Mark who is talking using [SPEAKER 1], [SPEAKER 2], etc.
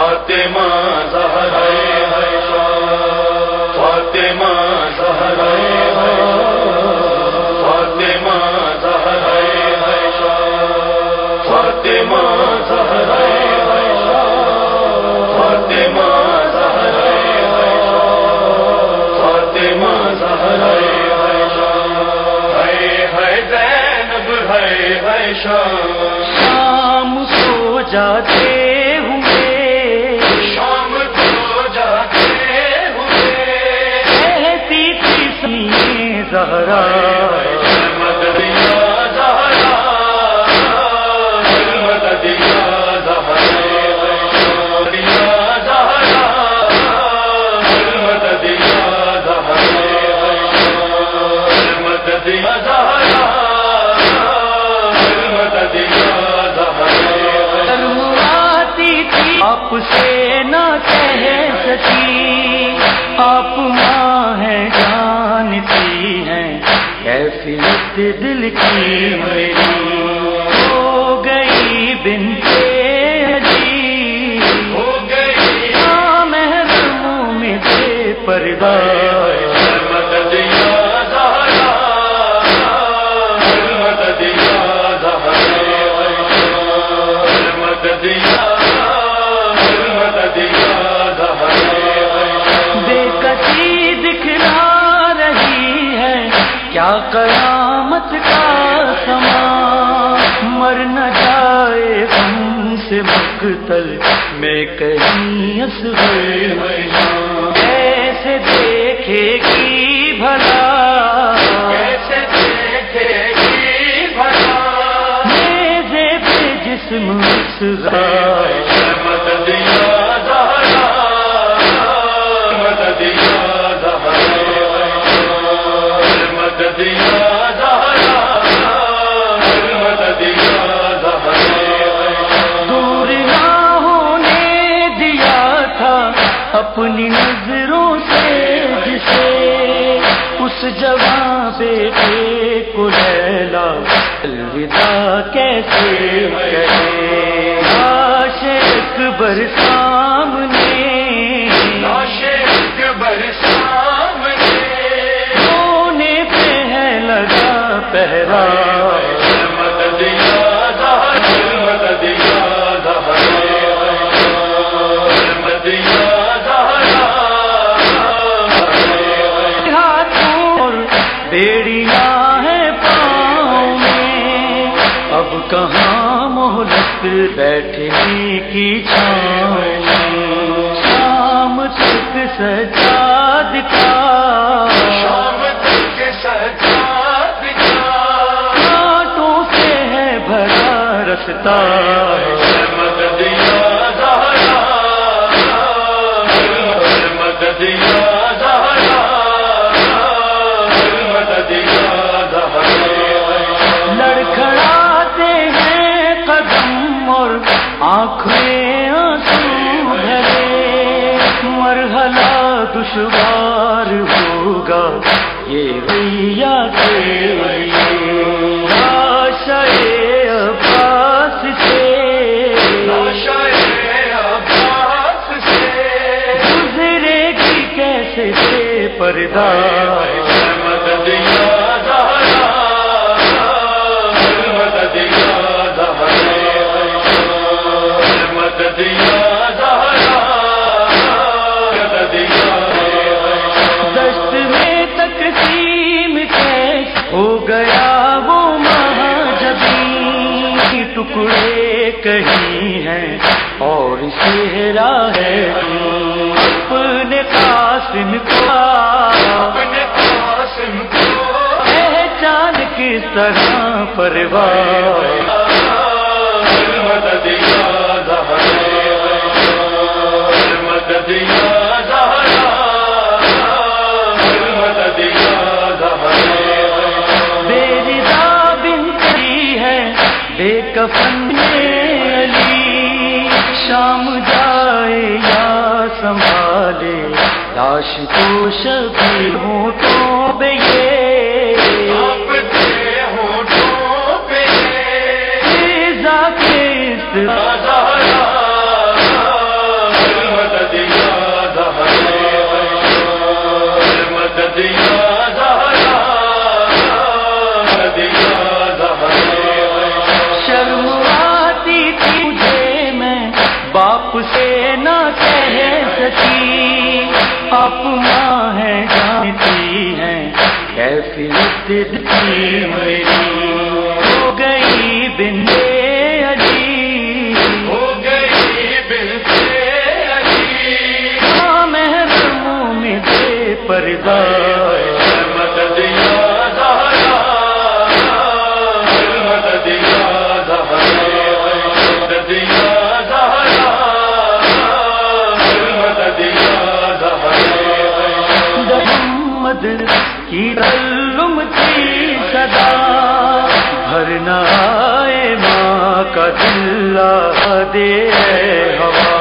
[SPEAKER 1] فاطمہ زہرا فاطمہ زہرا فاطمہ زہرا فاطمہ زہرا فاطمہ زہرا فاطمہ زہرا۔ ہے ہے زینب ہے ہے شام
[SPEAKER 2] شام سو جاتے شرماتی تھی آپ سے نہ کہہ سکی آپ ماں غفلت دل کی میری ہو گئی بنتے کیا قیامت کا سما؟ مر نہ جائے ہم سے مقتل میں کہیں اصغر۔ ایسے دیکھے گی بھلا؟
[SPEAKER 1] کیسے دیکھے گی بھلا؟
[SPEAKER 2] میزے پہ جسم اصغر۔ اپنی نظروں سے جسے اس جگہ بیٹے کو لیلا الوداع کیسے کہے آش اکبر سامنے
[SPEAKER 1] عاشق برسامنے
[SPEAKER 2] ہونے پہ ہے لگا پہرا بیڑیاں ہیں پاؤں میں۔ اب کہاں مہلت بیٹھنے کی چھاؤں میں؟ شام تک سجاد کا
[SPEAKER 1] شام تک سجاد کا
[SPEAKER 2] کانٹوں سے ہے بھرا ٹکڑے کہیں ہیں اور سہرا ہے اپنے قاسم ہے بے کفن علی شام جائے یا سنبھالے لاش کو شبیر کہہ سکی اپنا ہے جانتی ہے کیسی میری؟ کی صدا بھرنا آئے ماں کا دل دے ہوا۔